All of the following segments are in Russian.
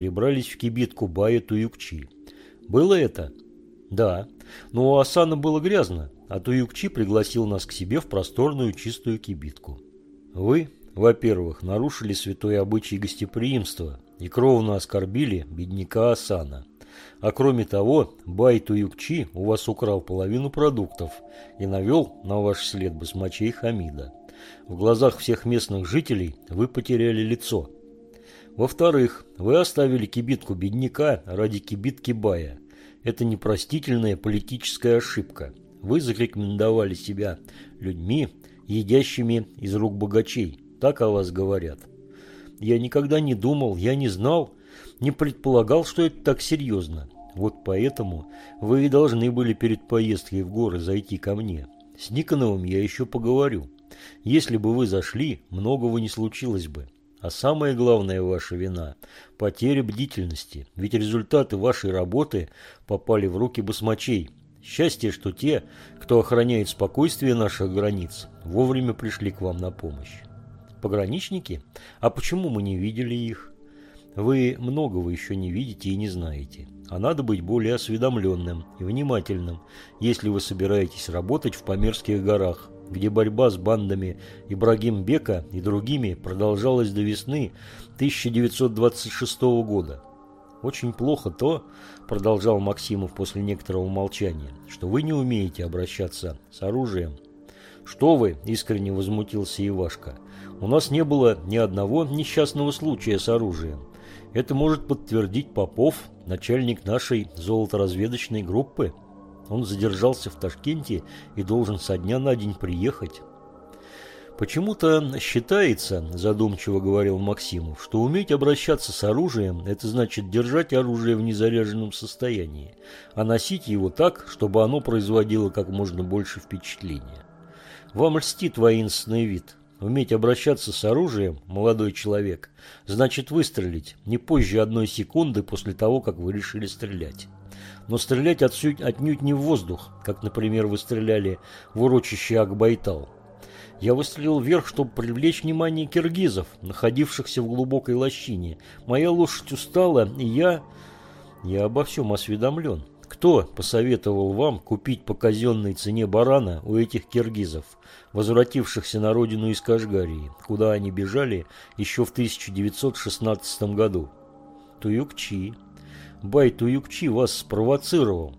перебрались в кибитку Бая Туюкчи. Было это? Да. Но у Асана было грязно, а Туюкчи пригласил нас к себе в просторную чистую кибитку. Вы, во-первых, нарушили святой обычай гостеприимства и кровно оскорбили бедняка Асана. А кроме того, Бай Туюкчи у вас украл половину продуктов и навел на ваш след басмачей Хамида. В глазах всех местных жителей вы потеряли лицо – во-вторых, вы оставили кибитку бедняка ради кибитки бая. Это непростительная политическая ошибка. Вы зарекомендовали себя людьми, едящими из рук богачей. Так о вас говорят. Я никогда не думал, я не знал, не предполагал, что это так серьезно. Вот поэтому вы и должны были перед поездкой в горы зайти ко мне. С Никоновым я еще поговорю. Если бы вы зашли, многого не случилось бы. А самая главная ваша вина – потеря бдительности, ведь результаты вашей работы попали в руки басмачей. Счастье, что те, кто охраняет спокойствие наших границ, вовремя пришли к вам на помощь. Пограничники? А почему мы не видели их? Вы многого еще не видите и не знаете. А надо быть более осведомленным и внимательным, если вы собираетесь работать в Памирских горах – где борьба с бандами Ибрагим Бека и другими продолжалась до весны 1926 года. «Очень плохо то, — продолжал Максимов после некоторого молчания, — что вы не умеете обращаться с оружием. «Что вы?» – искренне возмутился Ивашка. «У нас не было ни одного несчастного случая с оружием. Это может подтвердить Попов, начальник нашей золоторазведочной группы». Он задержался в Ташкенте и должен со дня на день приехать. Почему-то считается, задумчиво говорил Максимов, что уметь обращаться с оружием – это значит держать оружие в незаряженном состоянии, а носить его так, чтобы оно производило как можно больше впечатления. Вам льстит воинственный вид. Уметь обращаться с оружием, молодой человек, значит выстрелить не позже одной секунды после того, как вы решили стрелять но стрелять отсюда, отнюдь не в воздух, как, например, вы стреляли в урочище Акбайтал. Я выстрелил вверх, чтобы привлечь внимание киргизов, находившихся в глубокой лощине. Моя лошадь устала, и я... Я обо всем осведомлен. Кто посоветовал вам купить по казенной цене барана у этих киргизов, возвратившихся на родину из Кашгарии, куда они бежали еще в 1916 году? Туюкчи. Байту Юкчи вас спровоцировал.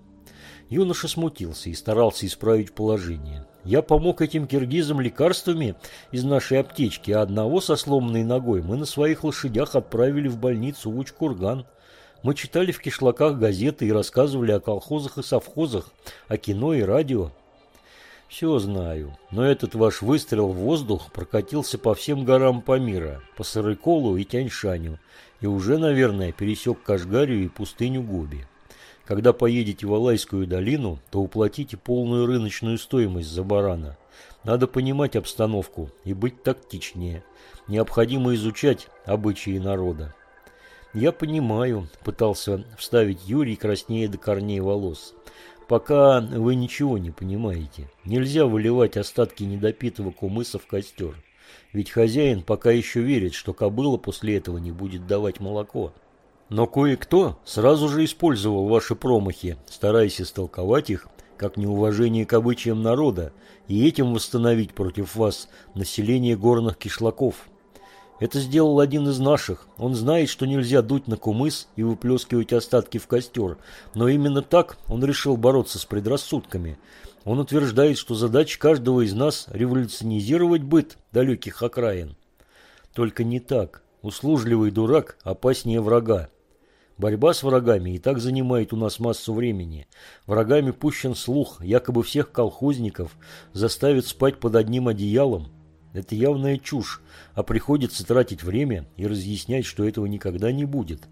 Юноша смутился и старался исправить положение. Я помог этим киргизам лекарствами из нашей аптечки, а одного со сломанной ногой мы на своих лошадях отправили в больницу в Учкурган. Мы читали в кишлаках газеты и рассказывали о колхозах и совхозах, о кино и радио. Все знаю, но этот ваш выстрел в воздух прокатился по всем горам Памира, по Сарыколу и Тяньшаню, и уже, наверное, пересек Кашгарию и пустыню Гоби. Когда поедете в Алайскую долину, то уплатите полную рыночную стоимость за барана. Надо понимать обстановку и быть тактичнее. Необходимо изучать обычаи народа. «Я понимаю», – пытался вставить Юрий краснее до корней волос. «Пока вы ничего не понимаете. Нельзя выливать остатки недопитого кумыса в костер. Ведь хозяин пока еще верит, что кобыла после этого не будет давать молоко. Но кое-кто сразу же использовал ваши промахи, стараясь истолковать их как неуважение к обычаям народа и этим восстановить против вас население горных кишлаков. Это сделал один из наших. Он знает, что нельзя дуть на кумыс и выплескивать остатки в костер, но именно так он решил бороться с предрассудками – он утверждает, что задача каждого из нас – революционизировать быт далеких окраин. Только не так. Услужливый дурак опаснее врага. Борьба с врагами и так занимает у нас массу времени. Врагами пущен слух, якобы всех колхозников заставят спать под одним одеялом. Это явная чушь, а приходится тратить время и разъяснять, что этого никогда не будет.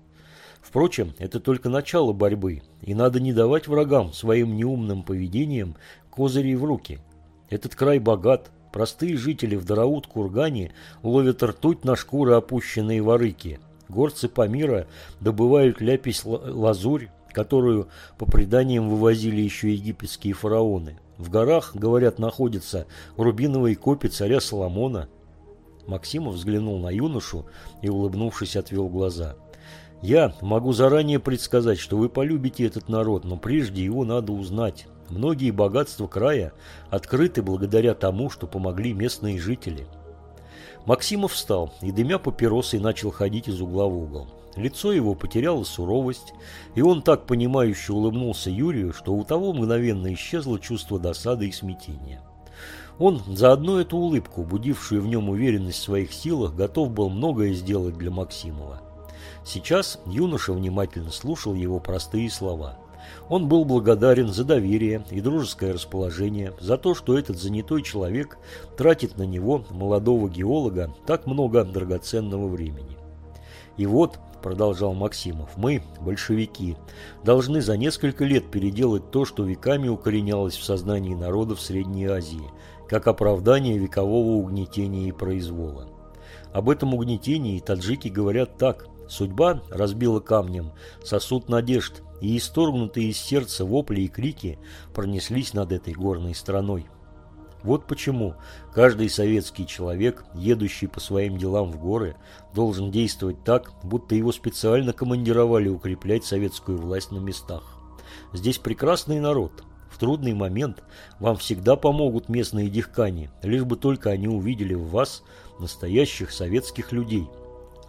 Впрочем, это только начало борьбы, и надо не давать врагам своим неумным поведением козырей в руки. Этот край богат. Простые жители в Дараут-Кургане ловят ртуть на шкуры опущенные ворыки. Горцы Памира добывают ляпись-лазурь, которую по преданиям вывозили еще египетские фараоны. В горах, говорят, находятся рубиновые копи царя Соломона. Максимов взглянул на юношу и, улыбнувшись, отвел глаза. Я могу заранее предсказать, что вы полюбите этот народ, но прежде его надо узнать. Многие богатства края открыты благодаря тому, что помогли местные жители. Максимов встал и, дымя папиросой, начал ходить из угла в угол. Лицо его потеряло суровость, и он так понимающе улыбнулся Юрию, что у того мгновенно исчезло чувство досады и смятения. Он за одну эту улыбку, будившую в нем уверенность в своих силах, готов был многое сделать для Максимова. Сейчас юноша внимательно слушал его простые слова. Он был благодарен за доверие и дружеское расположение, за то, что этот занятой человек тратит на него, молодого геолога, так много драгоценного времени. И вот, продолжал Максимов, мы, большевики, должны за несколько лет переделать то, что веками укоренялось в сознании народов Средней Азии, как оправдание векового угнетения и произвола. Об этом угнетении таджики говорят так – Судьба разбила камнем сосуд надежд, и исторгнутые из сердца вопли и крики пронеслись над этой горной страной. Вот почему каждый советский человек, едущий по своим делам в горы, должен действовать так, будто его специально командировали укреплять советскую власть на местах. Здесь прекрасный народ. В трудный момент вам всегда помогут местные дихкани, лишь бы только они увидели в вас настоящих советских людей –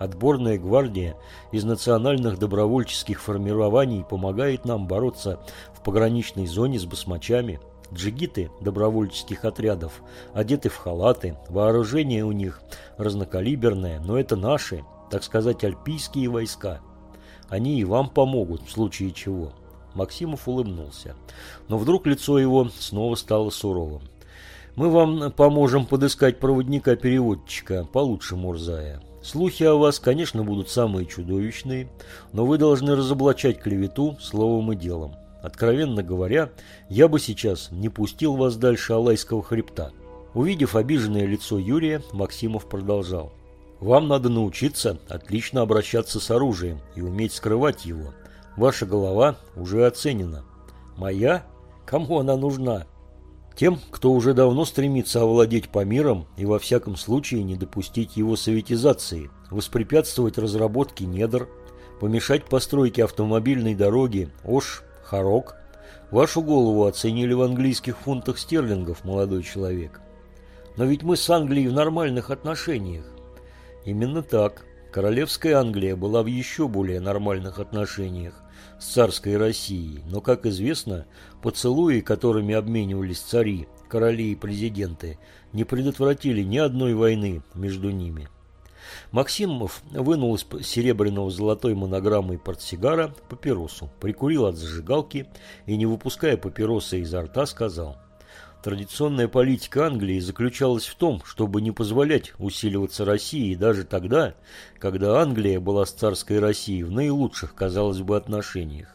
Отборная гвардия из национальных добровольческих формирований помогает нам бороться в пограничной зоне с басмачами. Джигиты добровольческих отрядов одеты в халаты, вооружение у них разнокалиберное, но это наши, так сказать, альпийские войска. Они и вам помогут в случае чего. Максимов улыбнулся, но вдруг лицо его снова стало суровым. Мы вам поможем подыскать проводника-переводчика получше Мурзая. Слухи о вас, конечно, будут самые чудовищные, но вы должны разоблачать клевету словом и делом. Откровенно говоря, я бы сейчас не пустил вас дальше Алайского хребта. Увидев обиженное лицо Юрия, Максимов продолжал. Вам надо научиться отлично обращаться с оружием и уметь скрывать его. Ваша голова уже оценена. Моя? Кому она нужна? Тем, кто уже давно стремится овладеть Памиром и во всяком случае не допустить его советизации, воспрепятствовать разработке недр, помешать постройке автомобильной дороги Ош, Харок. Вашу голову оценили в английских фунтах стерлингов, молодой человек. Но ведь мы с Англией в нормальных отношениях. Именно так. Королевская Англия была в еще более нормальных отношениях с царской Россией, но, как известно, поцелуи, которыми обменивались цари, короли и президенты, не предотвратили ни одной войны между ними. Максимов вынул из серебряного золотой монограммой портсигара папиросу, прикурил от зажигалки и, не выпуская папиросы изо рта, сказал – Традиционная политика Англии заключалась в том, чтобы не позволять усиливаться России даже тогда, когда Англия была с царской Россией в наилучших, казалось бы, отношениях.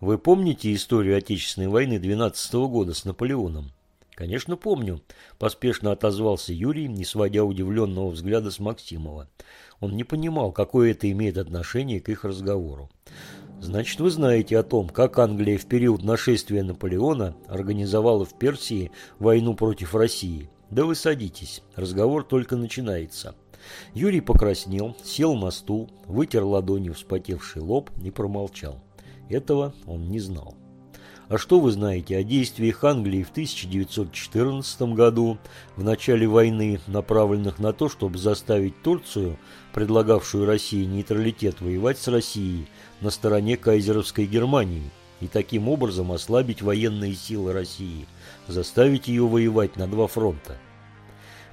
Вы помните историю Отечественной войны 12 -го года с Наполеоном? Конечно, помню, поспешно отозвался Юрий, не сводя удивленного взгляда с Максимова. Он не понимал, какое это имеет отношение к их разговору. Значит, вы знаете о том, как Англия в период нашествия Наполеона организовала в Персии войну против России. Да вы садитесь, разговор только начинается. Юрий покраснел, сел на стул, вытер ладонью вспотевший лоб и промолчал. Этого он не знал. А что вы знаете о действиях Англии в 1914 году, в начале войны, направленных на то, чтобы заставить Турцию, предлагавшую России нейтралитет, воевать с Россией на стороне кайзеровской Германии и таким образом ослабить военные силы России, заставить ее воевать на два фронта?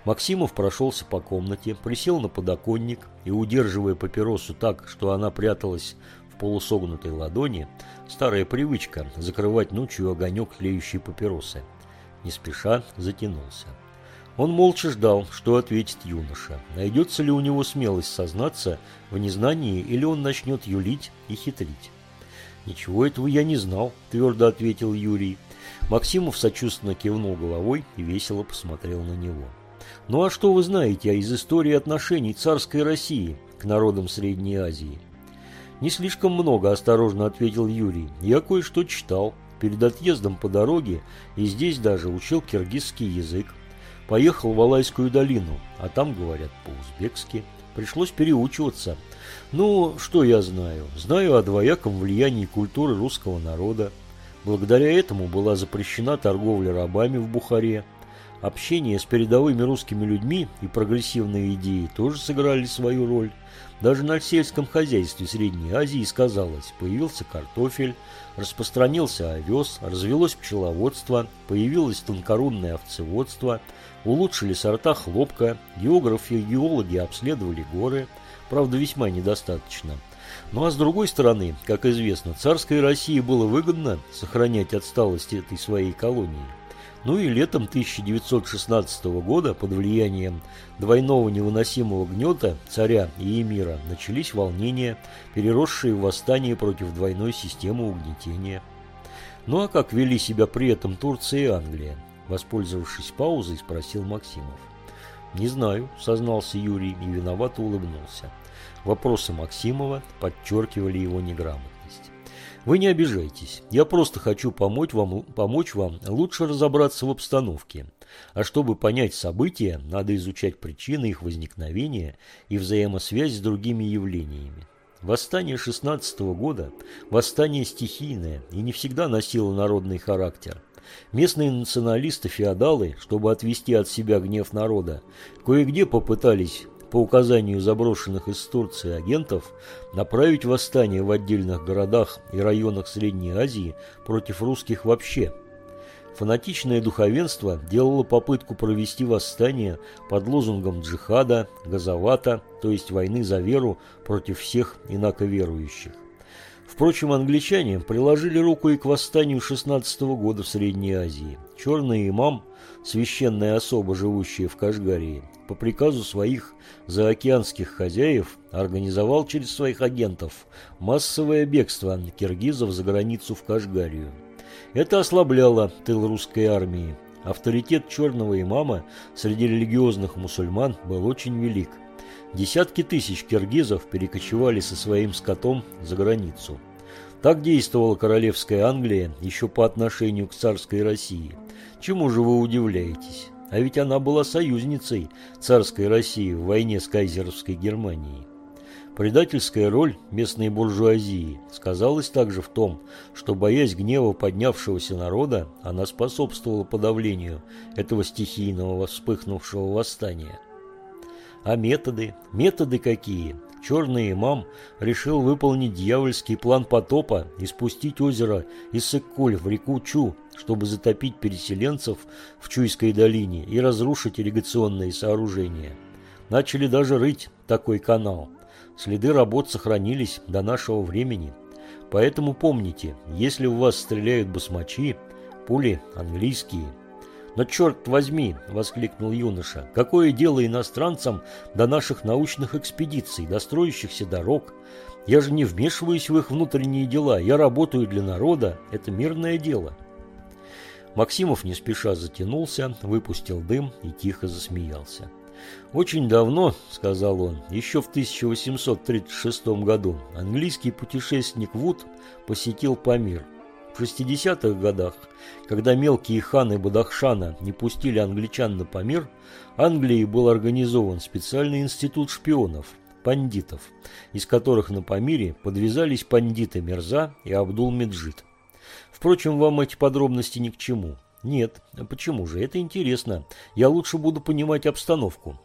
Максимов прошелся по комнате, присел на подоконник и, удерживая папиросу так, что она пряталась полусогнутой ладони, старая привычка закрывать ночью огонек тлеющей папиросы. Не спеша затянулся. Он молча ждал, что ответит юноша. Найдется ли у него смелость сознаться в незнании или он начнет юлить и хитрить. «Ничего этого я не знал», – твердо ответил Юрий. Максимов сочувственно кивнул головой и весело посмотрел на него. «Ну а что вы знаете из истории отношений царской России к народам Средней Азии?» «Не слишком много», – осторожно ответил Юрий. «Я кое-что читал. Перед отъездом по дороге и здесь даже учил киргизский язык. Поехал в Алайскую долину, а там говорят по-узбекски. Пришлось переучиваться. Ну, что я знаю? Знаю о двояком влиянии культуры русского народа. Благодаря этому была запрещена торговля рабами в Бухаре. Общение с передовыми русскими людьми и прогрессивные идеи тоже сыграли свою роль. Даже на сельском хозяйстве Средней Азии сказалось, появился картофель, распространился овес, развелось пчеловодство, появилось тонкорунное овцеводство, улучшили сорта хлопка, географы и геологи обследовали горы, правда весьма недостаточно. Ну а с другой стороны, как известно, царской России было выгодно сохранять отсталость этой своей колонии. Ну и летом 1916 года под влиянием двойного невыносимого гнета царя и эмира начались волнения, переросшие в восстание против двойной системы угнетения. Ну а как вели себя при этом Турция и Англия? Воспользовавшись паузой, спросил Максимов. «Не знаю», – сознался Юрий и виновато улыбнулся. Вопросы Максимова подчеркивали его неграмотность. «Вы не обижайтесь. Я просто хочу помочь вам, помочь вам лучше разобраться в обстановке. А чтобы понять события, надо изучать причины их возникновения и взаимосвязь с другими явлениями. Восстание 16 -го года – восстание стихийное и не всегда носило народный характер. Местные националисты-феодалы, чтобы отвести от себя гнев народа, кое-где попытались по указанию заброшенных из Турции агентов, направить восстание в отдельных городах и районах Средней Азии против русских вообще. Фанатичное духовенство делало попытку провести восстание под лозунгом джихада, газовата, то есть войны за веру против всех инаковерующих. Впрочем, англичане приложили руку и к восстанию 16 -го года в Средней Азии. Черный имам, священная особа, живущая в Кашгарии, по приказу своих заокеанских хозяев организовал через своих агентов массовое бегство киргизов за границу в Кашгарию. Это ослабляло тыл русской армии. Авторитет черного имама среди религиозных мусульман был очень велик. Десятки тысяч киргизов перекочевали со своим скотом за границу. Так действовала королевская Англия еще по отношению к царской России. Чему же вы удивляетесь? А ведь она была союзницей царской России в войне с кайзеровской Германией. Предательская роль местной буржуазии сказалась также в том, что, боясь гнева поднявшегося народа, она способствовала подавлению этого стихийного вспыхнувшего восстания. А методы? Методы какие? Черный имам решил выполнить дьявольский план потопа и спустить озеро Иссык-Куль в реку Чу, чтобы затопить переселенцев в Чуйской долине и разрушить ирригационные сооружения. Начали даже рыть такой канал. Следы работ сохранились до нашего времени. Поэтому помните, если в вас стреляют басмачи, пули английские – «Но черт возьми!» – воскликнул юноша. «Какое дело иностранцам до наших научных экспедиций, до строящихся дорог? Я же не вмешиваюсь в их внутренние дела. Я работаю для народа. Это мирное дело». Максимов не спеша затянулся, выпустил дым и тихо засмеялся. «Очень давно, — сказал он, — еще в 1836 году английский путешественник Вуд посетил Памир – в 60-х годах, когда мелкие ханы Бадахшана не пустили англичан на Памир, Англии был организован специальный институт шпионов, пандитов, из которых на Памире подвязались пандиты Мерза и Абдул-Меджид. Впрочем, вам эти подробности ни к чему. Нет, а почему же? Это интересно. Я лучше буду понимать обстановку.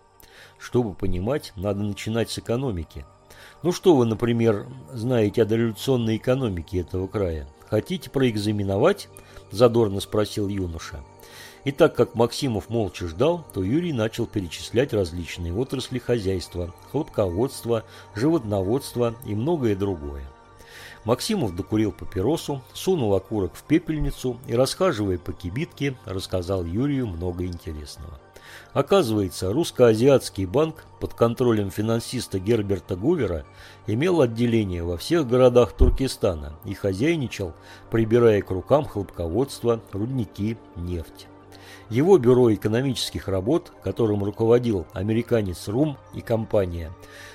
Чтобы понимать, надо начинать с экономики. Ну что вы, например, знаете о дореволюционной экономике этого края? «Хотите проэкзаменовать?» – задорно спросил юноша. И так как Максимов молча ждал, то Юрий начал перечислять различные отрасли хозяйства, хлопководство, животноводство и многое другое. Максимов докурил папиросу, сунул окурок в пепельницу и, расхаживая по кибитке, рассказал Юрию много интересного. Оказывается, русско-азиатский банк под контролем финансиста Герберта Гувера имел отделение во всех городах Туркестана и хозяйничал, прибирая к рукам хлопководство, рудники, нефть. Его бюро экономических работ, которым руководил американец Рум и компания,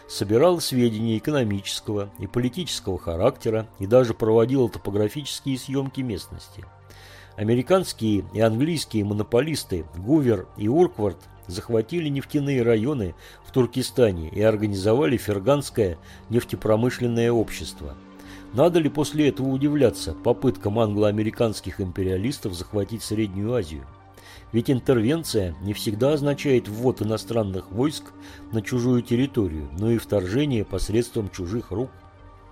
собирал сведения экономического и политического характера и даже проводил топографические съемки местности – Американские и английские монополисты Гувер и Урквард захватили нефтяные районы в Туркестане и организовали Ферганское нефтепромышленное общество. Надо ли после этого удивляться попыткам англо-американских империалистов захватить Среднюю Азию? Ведь интервенция не всегда означает ввод иностранных войск на чужую территорию, но и вторжение посредством чужих рук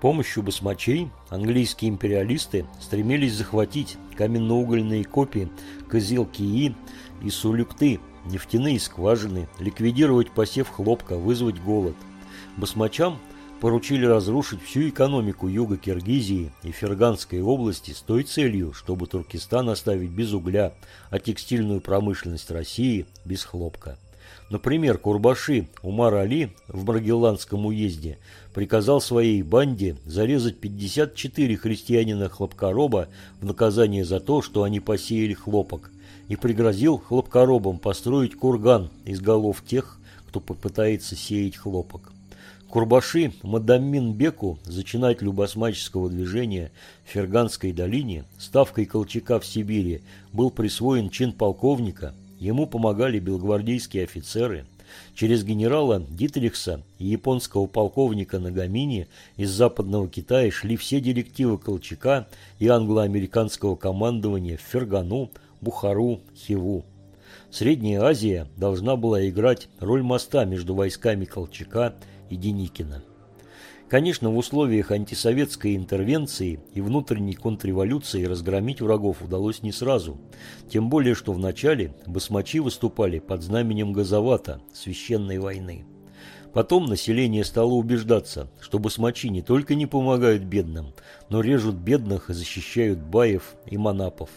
помощью басмачей английские империалисты стремились захватить каменноугольные копии Кызыл-Кии и Сулюкты, нефтяные скважины, ликвидировать посев хлопка, вызвать голод. Басмачам поручили разрушить всю экономику юга Киргизии и Ферганской области с той целью, чтобы Туркестан оставить без угля, а текстильную промышленность России без хлопка. Например, Курбаши Умар Али в Маргелландском уезде приказал своей банде зарезать 54 христианина-хлопкороба в наказание за то, что они посеяли хлопок, и пригрозил хлопкоробам построить курган из голов тех, кто попытается сеять хлопок. Курбаши Мадаммин Беку, зачинателю басмаческого движения в Ферганской долине, ставкой Колчака в Сибири, был присвоен чин полковника, ему помогали белгвардейские офицеры – Через генерала Дитрихса и японского полковника Нагамини из Западного Китая шли все директивы Колчака и англо-американского командования в Фергану, Бухару, Хиву. Средняя Азия должна была играть роль моста между войсками Колчака и Деникина. Конечно, в условиях антисоветской интервенции и внутренней контрреволюции разгромить врагов удалось не сразу. Тем более, что вначале басмачи выступали под знаменем Газовата, священной войны. Потом население стало убеждаться, что басмачи не только не помогают бедным, но режут бедных и защищают баев и манапов.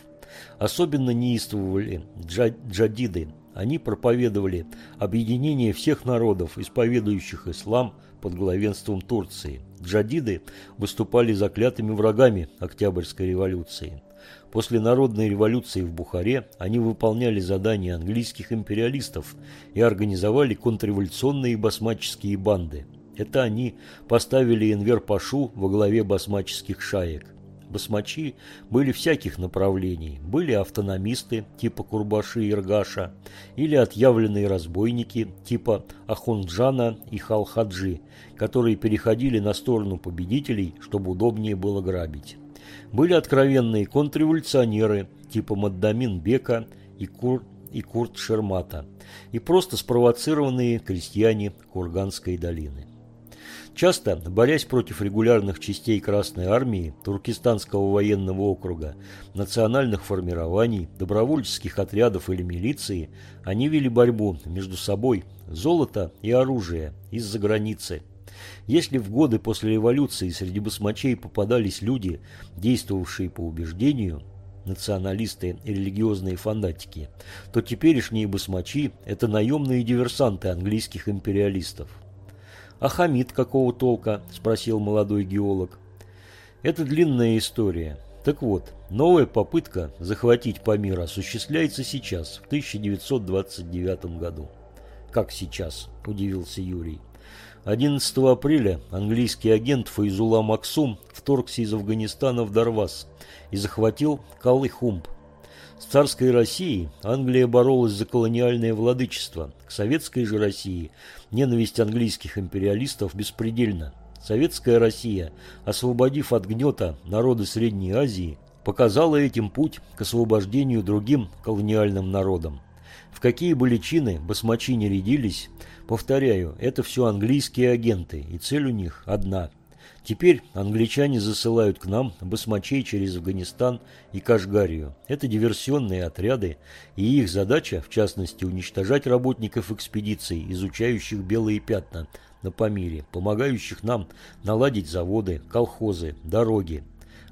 Особенно неистовывали джадиды. Они проповедовали объединение всех народов, исповедующих ислам – под главенством Турции. Джадиды выступали заклятыми врагами Октябрьской революции. После народной революции в Бухаре они выполняли задания английских империалистов и организовали контрреволюционные басмаческие банды. Это они поставили Энвер-Пашу во главе басмаческих шаек. Басмачи были всяких направлений. Были автономисты типа Курбаши и Иргаша, или отъявленные разбойники типа Ахунджана и Халхаджи, которые переходили на сторону победителей, чтобы удобнее было грабить. Были откровенные контрреволюционеры типа Маддамин Бека и, Кур, и Курт Шермата, и просто спровоцированные крестьяне Курганской долины. Часто, борясь против регулярных частей Красной Армии, Туркестанского военного округа, национальных формирований, добровольческих отрядов или милиции, они вели борьбу между собой, золото и оружие, из-за границы. Если в годы после революции среди басмачей попадались люди, действовавшие по убеждению, националисты и религиозные фанатики, то теперешние басмачи – это наемные диверсанты английских империалистов. «А Хамид какого толка?» – спросил молодой геолог. «Это длинная история. Так вот, новая попытка захватить Памир осуществляется сейчас, в 1929 году». «Как сейчас?» – удивился Юрий. 11 апреля английский агент Файзула Максум вторгся из Афганистана в Дарвас и захватил Калыхумб, с царской Россией Англия боролась за колониальное владычество. К советской же России ненависть английских империалистов беспредельна. Советская Россия, освободив от гнета народы Средней Азии, показала этим путь к освобождению другим колониальным народам. В какие бы личины басмачи не рядились, повторяю, это все английские агенты, и цель у них одна – Теперь англичане засылают к нам басмачей через Афганистан и Кашгарию. Это диверсионные отряды, и их задача, в частности, уничтожать работников экспедиций, изучающих белые пятна на Памире, помогающих нам наладить заводы, колхозы, дороги.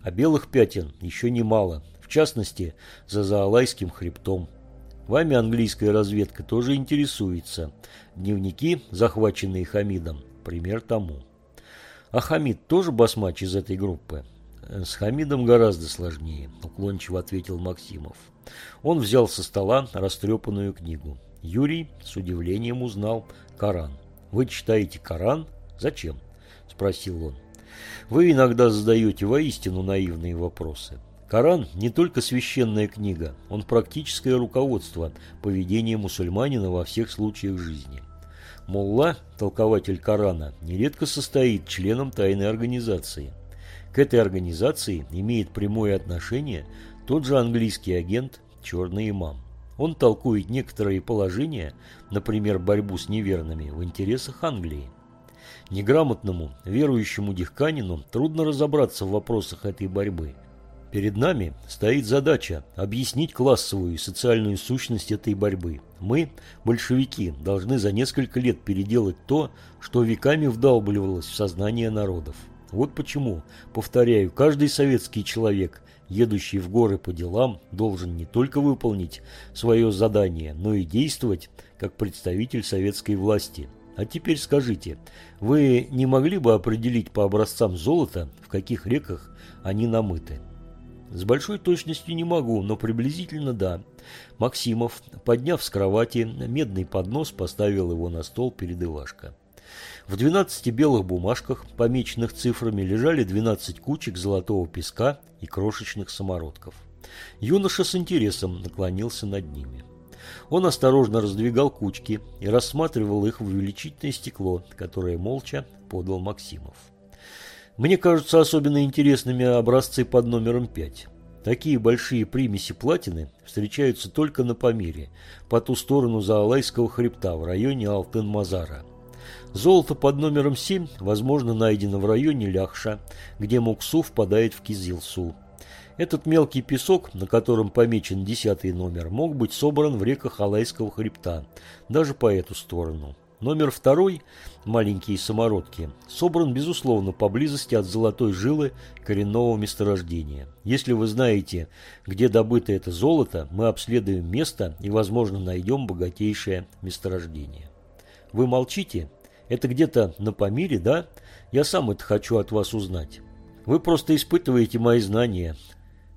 А белых пятен еще немало, в частности, за Заалайским хребтом. Вами английская разведка тоже интересуется. Дневники, захваченные Хамидом, пример тому. А Хамид тоже басмач из этой группы? С Хамидом гораздо сложнее, уклончиво ответил Максимов. Он взял со стола растрепанную книгу. Юрий с удивлением узнал Коран. «Вы читаете Коран? Зачем?» – спросил он. «Вы иногда задаете воистину наивные вопросы. Коран не только священная книга, он практическое руководство поведения мусульманина во всех случаях жизни. Молла, толкователь Корана, нередко состоит членом тайной организации. К этой организации имеет прямое отношение тот же английский агент «Черный имам». Он толкует некоторые положения, например, борьбу с неверными, в интересах Англии. Неграмотному, верующему дихканину трудно разобраться в вопросах этой борьбы. Перед нами стоит задача объяснить классовую и социальную сущность этой борьбы. Мы, большевики, должны за несколько лет переделать то, что веками вдалбливалось в сознание народов. Вот почему, повторяю, каждый советский человек едущий в горы по делам, должен не только выполнить свое задание, но и действовать как представитель советской власти. А теперь скажите, вы не могли бы определить по образцам золота, в каких реках они намыты? С большой точностью не могу, но приблизительно да. Максимов, подняв с кровати медный поднос, поставил его на стол перед Ивашко. В 12 белых бумажках, помеченных цифрами, лежали 12 кучек золотого песка и крошечных самородков. Юноша с интересом наклонился над ними. Он осторожно раздвигал кучки и рассматривал их в увеличительное стекло, которое молча подал Максимов. Мне кажутся особенно интересными образцы под номером 5. Такие большие примеси платины встречаются только на Памире, по ту сторону Заалайского хребта в районе Алтын-Мазара – Золото под номером 7, возможно, найдено в районе Ляхша, где Муксу впадает в Кизилсу. Этот мелкий песок, на котором помечен десятый номер, мог быть собран в реках Алайского хребта, даже по эту сторону. Номер второй, маленькие самородки, собран, безусловно, поблизости от золотой жилы коренного месторождения. Если вы знаете, где добыто это золото, мы обследуем место и, возможно, найдем богатейшее месторождение. Вы молчите? Это где-то на Памире, да? Я сам это хочу от вас узнать. Вы просто испытываете мои знания.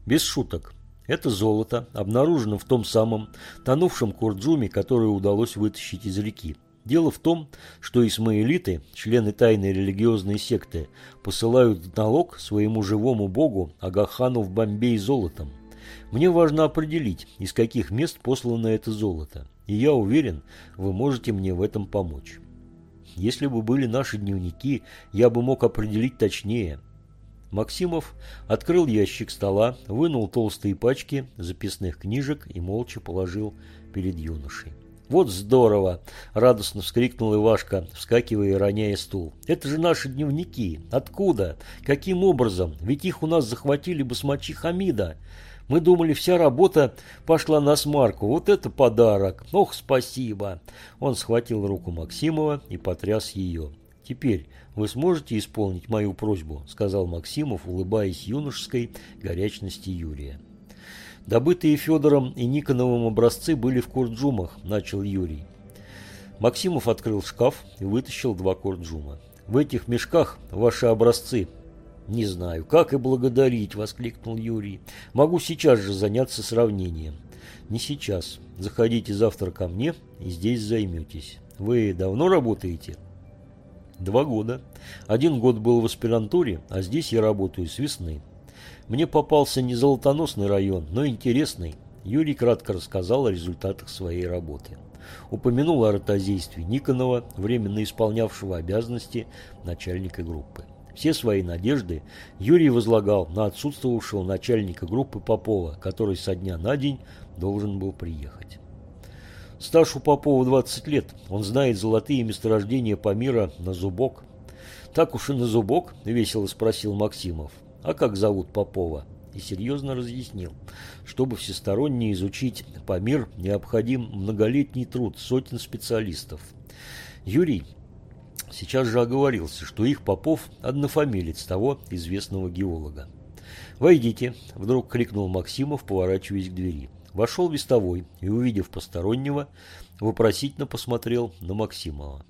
Без шуток. Это золото обнаружено в том самом тонувшем Курджуме, которое удалось вытащить из реки. Дело в том, что исмаилиты, члены тайной религиозной секты, посылают налог своему живому богу Агахану в Бомбей золотом. Мне важно определить, из каких мест послано это золото, и я уверен, вы можете мне в этом помочь. Если бы были наши дневники, я бы мог определить точнее. Максимов открыл ящик стола, вынул толстые пачки записных книжек и молча положил перед юношей. «Вот здорово!» – радостно вскрикнул Ивашка, вскакивая и роняя стул. «Это же наши дневники! Откуда? Каким образом? Ведь их у нас захватили басмачи Хамида!» Мы думали, вся работа пошла на смарку. Вот это подарок. Ох, спасибо. Он схватил руку Максимова и потряс ее. Теперь вы сможете исполнить мою просьбу, сказал Максимов, улыбаясь юношеской горячности Юрия. Добытые Федором и Никоновым образцы были в курджумах, начал Юрий. Максимов открыл шкаф и вытащил два курджума. В этих мешках ваши образцы, «Не знаю, как и благодарить», — воскликнул Юрий. «Могу сейчас же заняться сравнением». «Не сейчас. Заходите завтра ко мне и здесь займетесь. Вы давно работаете?» «Два года. Один год был в аспирантуре, а здесь я работаю с весны. Мне попался не золотоносный район, но интересный». Юрий кратко рассказал о результатах своей работы. Упомянул о ротозействе Никонова, временно исполнявшего обязанности начальника группы. Все свои надежды Юрий возлагал на отсутствовавшего начальника группы Попова, который со дня на день должен был приехать. Стаж у Попова 20 лет. Он знает золотые месторождения Памира на зубок. Так уж и на зубок, весело спросил Максимов. А как зовут Попова? И серьезно разъяснил. Чтобы всесторонне изучить Памир, необходим многолетний труд сотен специалистов. Юрий сейчас же оговорился, что их Попов – однофамилец того известного геолога. «Войдите», – вдруг крикнул Максимов, поворачиваясь к двери. Вошел вестовой и, увидев постороннего, вопросительно посмотрел на Максимова.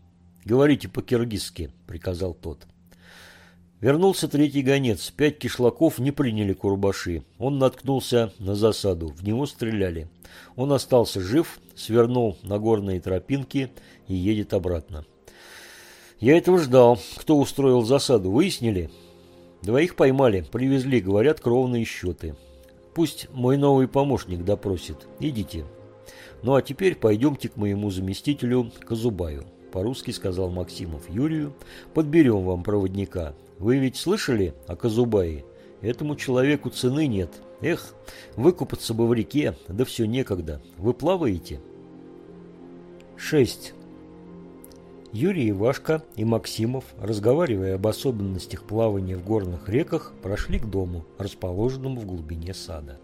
«Говорите по-киргизски», – приказал тот. Вернулся третий гонец. Пять кишлаков не приняли Курбаши. Он наткнулся на засаду. В него стреляли. Он остался жив, свернул на горные тропинки и едет обратно. Я этого ждал. Кто устроил засаду, выяснили? Двоих поймали, привезли, говорят, кровные счеты. пусть мой новый помощник допросит. Идите. Ну а теперь пойдемте к моему заместителю Казубаю. По-русски сказал Максимов Юрию. Подберем вам проводника. Вы ведь слышали о Казубае? Этому человеку цены нет. Эх, выкупаться бы в реке, да все некогда. Вы плаваете? 6. Юрий Ивашка и Максимов, разговаривая об особенностях плавания в горных реках, прошли к дому, расположенному в глубине сада.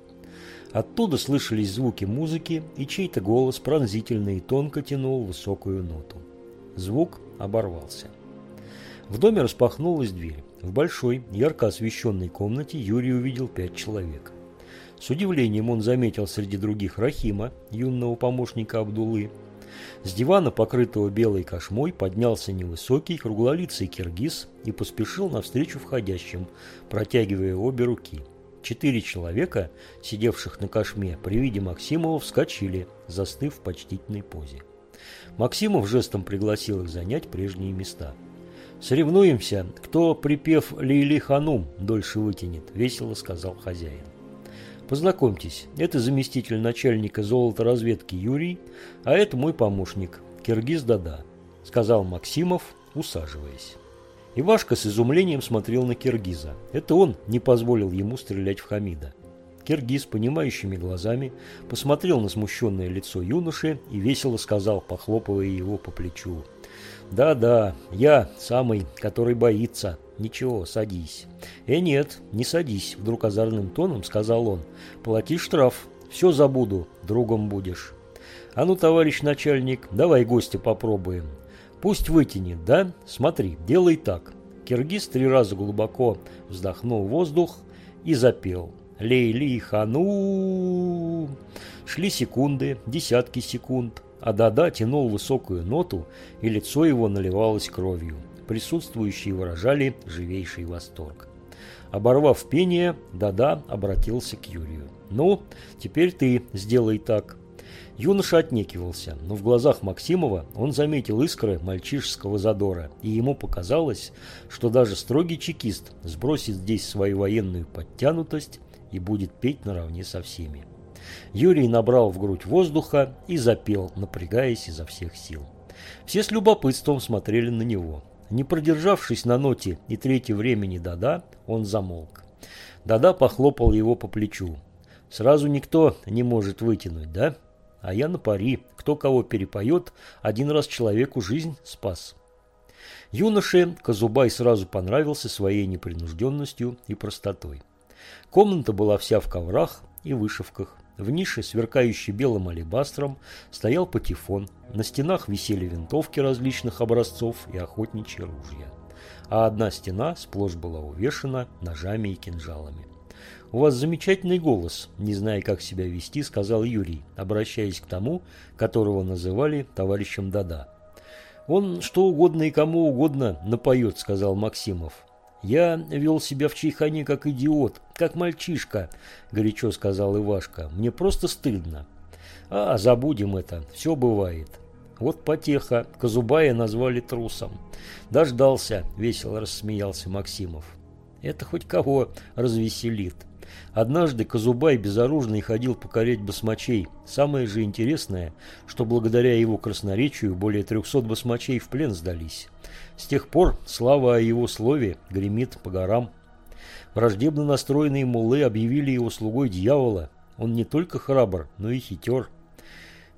Оттуда слышались звуки музыки, и чей-то голос пронзительно и тонко тянул высокую ноту. Звук оборвался. В доме распахнулась дверь. В большой, ярко освещенной комнате Юрий увидел пять человек. С удивлением он заметил среди других Рахима, юного помощника Абдулы, с дивана, покрытого белой кошмой, поднялся невысокий, круглолицый киргиз и поспешил навстречу входящим, протягивая обе руки. Четыре человека, сидевших на кошме, при виде Максимова вскочили, застыв в почтительной позе. Максимов жестом пригласил их занять прежние места. «Соревнуемся, кто, припев Лейли Ханум, дольше вытянет», – весело сказал хозяин. Познакомьтесь, это заместитель начальника золоторазведки Юрий, а это мой помощник, Киргиз Дада, сказал Максимов, усаживаясь. Ивашка с изумлением смотрел на Киргиза. Это он не позволил ему стрелять в Хамида. Киргиз, понимающими глазами, посмотрел на смущенное лицо юноши и весело сказал, похлопывая его по плечу. «Да-да, я самый, который боится. Ничего, садись». «Э, нет, не садись», – вдруг озорным тоном сказал он. «Плати штраф. Все забуду, другом будешь». «А ну, товарищ начальник, давай гостя попробуем». «Пусть вытянет, да? Смотри, делай так». Киргиз три раза глубоко вздохнул воздух и запел. «Лей-ли, хану!» Шли секунды, десятки секунд а Дада тянул высокую ноту, и лицо его наливалось кровью. Присутствующие выражали живейший восторг. Оборвав пение, Дада обратился к Юрию. «Ну, теперь ты сделай так». Юноша отнекивался, но в глазах Максимова он заметил искры мальчишеского задора, и ему показалось, что даже строгий чекист сбросит здесь свою военную подтянутость и будет петь наравне со всеми. Юрий набрал в грудь воздуха и запел, напрягаясь изо всех сил. Все с любопытством смотрели на него. Не продержавшись на ноте и третье времени Дада, он замолк. Дада похлопал его по плечу. «Сразу никто не может вытянуть, да? А я на пари. Кто кого перепоет, один раз человеку жизнь спас». Юноше Казубай сразу понравился своей непринужденностью и простотой. Комната была вся в коврах и вышивках. В нише, сверкающей белым алебастром, стоял патефон. На стенах висели винтовки различных образцов и охотничьи ружья. А одна стена сплошь была увешана ножами и кинжалами. «У вас замечательный голос, не зная, как себя вести», — сказал Юрий, обращаясь к тому, которого называли товарищем Дада. «Он что угодно и кому угодно напоет», — сказал Максимов. «Я вел себя в чайхане как идиот, как мальчишка», – горячо сказал Ивашка. «Мне просто стыдно». «А, забудем это, все бывает». Вот потеха, Казубая назвали трусом. «Дождался», – весело рассмеялся Максимов. «Это хоть кого развеселит». Однажды Казубай безоружный ходил покорять басмачей. Самое же интересное, что благодаря его красноречию более 300 басмачей в плен сдались. С тех пор слава о его слове гремит по горам. Враждебно настроенные муллы объявили его слугой дьявола. Он не только храбр, но и хитер.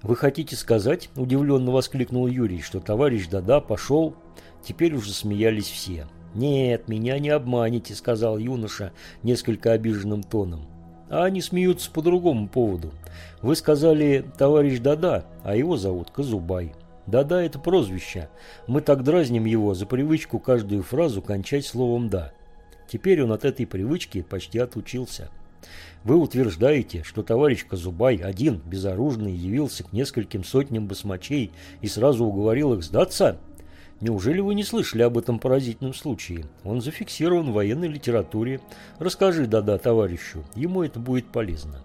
«Вы хотите сказать, — удивленно воскликнул Юрий, — что товарищ Дада пошел?» Теперь уже смеялись все. «Нет, меня не обманете», — сказал юноша несколько обиженным тоном. «А они смеются по другому поводу. Вы сказали «товарищ Дада», а его зовут Казубай». «Да-да» — это прозвище. Мы так дразним его за привычку каждую фразу кончать словом «да». Теперь он от этой привычки почти отучился. Вы утверждаете, что товарищ Казубай один, безоружный, явился к нескольким сотням басмачей и сразу уговорил их сдаться? Неужели вы не слышали об этом поразительном случае? Он зафиксирован в военной литературе. Расскажи да-да товарищу, ему это будет полезно.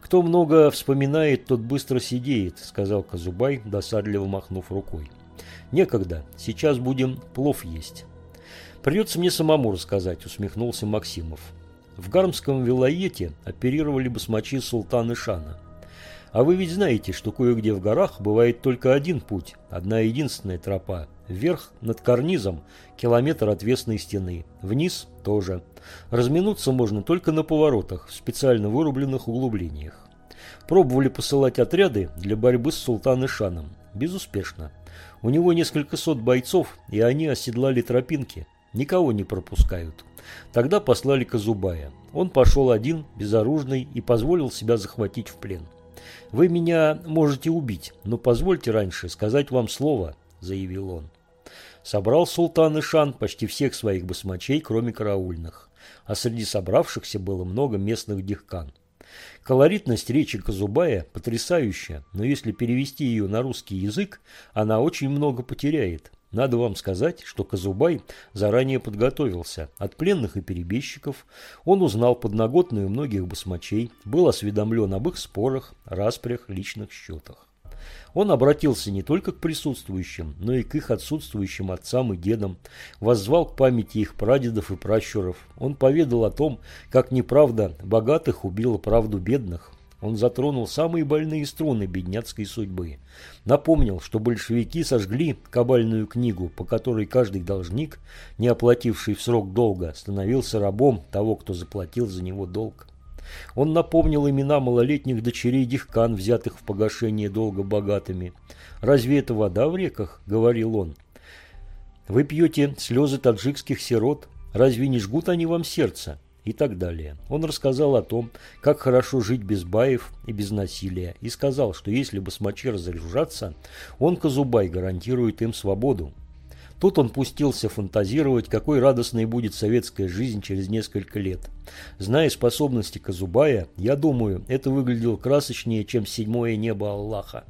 «Кто много вспоминает, тот быстро сидеет», — сказал Казубай, досадливо махнув рукой. «Некогда. Сейчас будем плов есть». «Придется мне самому рассказать», — усмехнулся Максимов. В Гармском вилоете оперировали басмачи султана Шана. А вы ведь знаете, что кое-где в горах бывает только один путь, одна единственная тропа. Вверх, над карнизом, километр отвесной стены. Вниз тоже. Разминуться можно только на поворотах, в специально вырубленных углублениях. Пробовали посылать отряды для борьбы с султан Шаном. Безуспешно. У него несколько сот бойцов, и они оседлали тропинки. Никого не пропускают. Тогда послали Казубая. Он пошел один, безоружный, и позволил себя захватить в плен. «Вы меня можете убить, но позвольте раньше сказать вам слово», – заявил он. Собрал султан Ишан почти всех своих басмачей, кроме караульных. А среди собравшихся было много местных дихкан. Колоритность речи Казубая потрясающая, но если перевести ее на русский язык, она очень много потеряет. Надо вам сказать, что Казубай заранее подготовился. От пленных и перебежчиков он узнал подноготную многих басмачей, был осведомлен об их спорах, распрях, личных счетах. Он обратился не только к присутствующим, но и к их отсутствующим отцам и дедам, воззвал к памяти их прадедов и пращуров. Он поведал о том, как неправда богатых убила правду бедных. Он затронул самые больные струны бедняцкой судьбы. Напомнил, что большевики сожгли кабальную книгу, по которой каждый должник, не оплативший в срок долга, становился рабом того, кто заплатил за него долг. Он напомнил имена малолетних дочерей Дихкан, взятых в погашение долга богатыми. «Разве это вода в реках?» – говорил он. «Вы пьете слезы таджикских сирот. Разве не жгут они вам сердце?» И так далее. Он рассказал о том, как хорошо жить без баев и без насилия, и сказал, что если басмачи разоружатся, он, Казубай, гарантирует им свободу. Тут он пустился фантазировать, какой радостной будет советская жизнь через несколько лет. Зная способности Казубая, я думаю, это выглядело красочнее, чем седьмое небо Аллаха.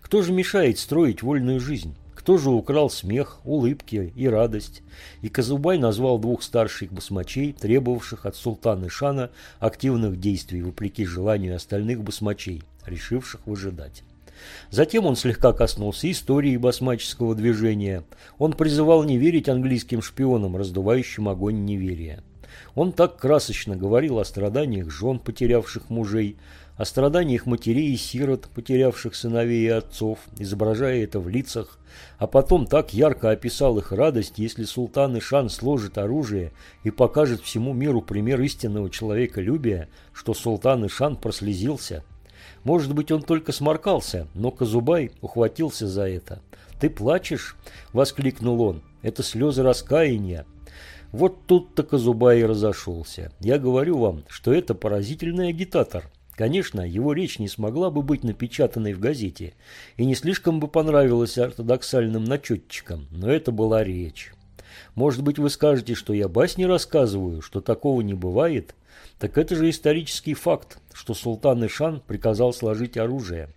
Кто же мешает строить вольную жизнь? Кто же украл смех, улыбки и радость? И Казубай назвал двух старших басмачей, требовавших от султана Шана активных действий, вопреки желанию остальных басмачей, решивших выжидать. Затем он слегка коснулся истории басмаческого движения. Он призывал не верить английским шпионам, раздувающим огонь неверия. Он так красочно говорил о страданиях жен, потерявших мужей, о страданиях матерей и сирот, потерявших сыновей и отцов, изображая это в лицах, а потом так ярко описал их радость, если султан Ишан сложит оружие и покажет всему миру пример истинного человеколюбия, что султан Ишан прослезился – может быть, он только сморкался, но Казубай ухватился за это. «Ты плачешь?» – воскликнул он. «Это слезы раскаяния». Вот тут-то Казубай разошелся. Я говорю вам, что это поразительный агитатор. Конечно, его речь не смогла бы быть напечатанной в газете и не слишком бы понравилась ортодоксальным начетчикам, но это была речь. Может быть, вы скажете, что я басни рассказываю, что такого не бывает? Так это же исторический факт, что султан Ишан приказал сложить оружие.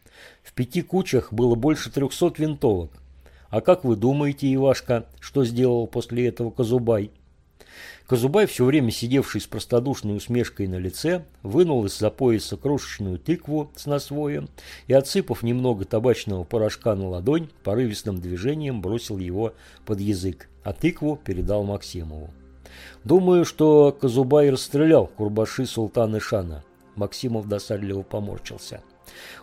В пяти кучах было больше трехсот винтовок. А как вы думаете, Ивашка, что сделал после этого Казубай? Казубай, все время сидевший с простодушной усмешкой на лице, вынул из-за пояса крошечную тыкву с насвоем и, отсыпав немного табачного порошка на ладонь, порывистым движением бросил его под язык, а тыкву передал Максимову. Думаю, что Казубай расстрелял Курбаши султана Шана. Максимов досадливо поморщился.